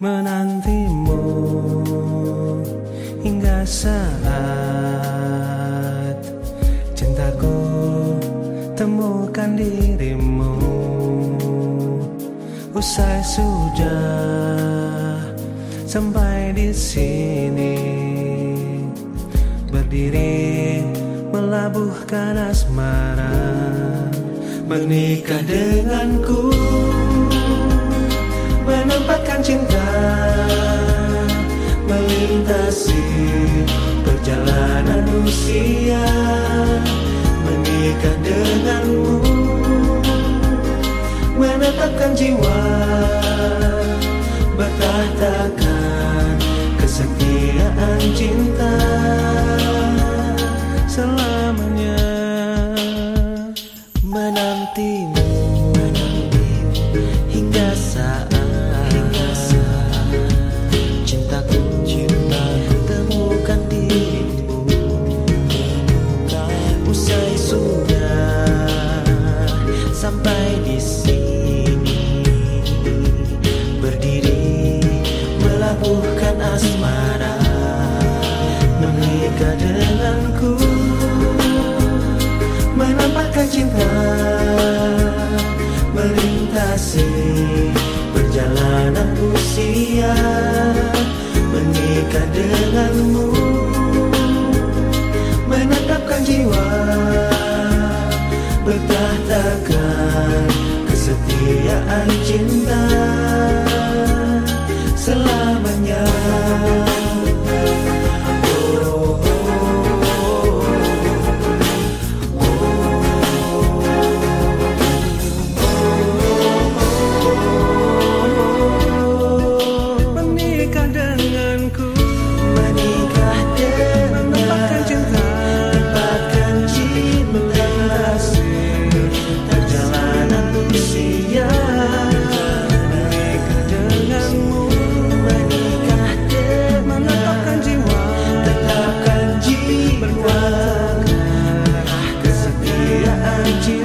menantimu hingga saat cintaku temukan dirimu. Usai sudah sampai di sini berdiri melabuhkan asmara menikah denganku menempatkan jiwa bertahtakan kesetiaan cinta selamanya menantimu hingga saat sampai di Bukan asmara menikah denganku. selamanya. de.